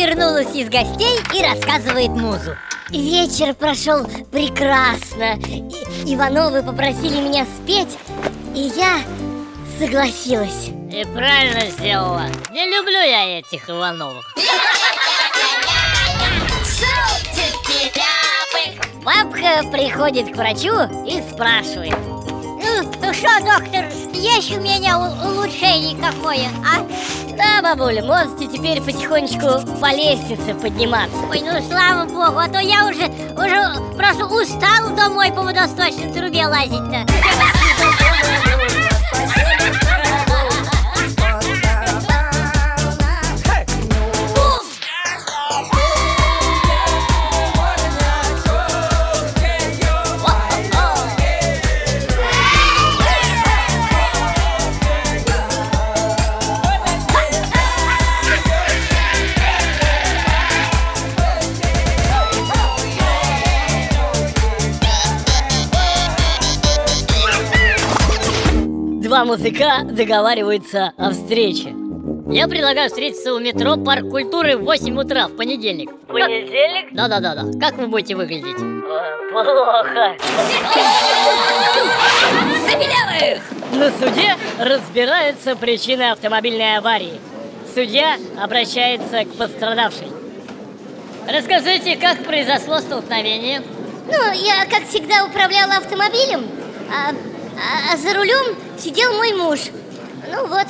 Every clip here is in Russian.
из гостей и рассказывает музу Вечер прошел прекрасно И- Ивановы попросили меня спеть И я согласилась И правильно сделала. Не люблю я этих Ивановых. Бабка приходит к врачу и спрашивает Ну, что, доктор, есть у меня улучшение какое, а? Да, бабуля, можете теперь потихонечку по лестнице подниматься Ой, ну слава богу, а то я уже, уже просто устал домой по водосточной трубе лазить-то Два музыка договариваются о встрече. Я предлагаю встретиться у метро Парк культуры в 8 утра в понедельник. Понедельник? Да-да-да-да. Как вы будете выглядеть? Плохо. На суде разбираются причины автомобильной аварии. Судья обращается к пострадавшей. Расскажите, как произошло столкновение? Ну, я, как всегда, управляла автомобилем а, а- а за рулем сидел мой муж. Ну вот.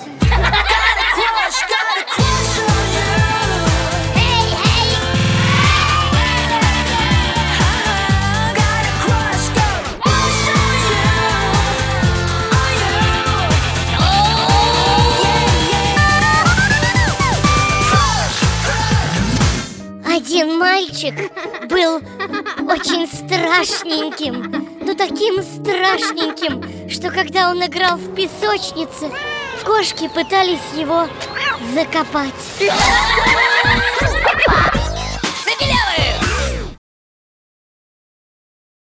Один мальчик был очень страшненьким Ну таким страшненьким, что когда он играл в песочнице Кошки пытались его закопать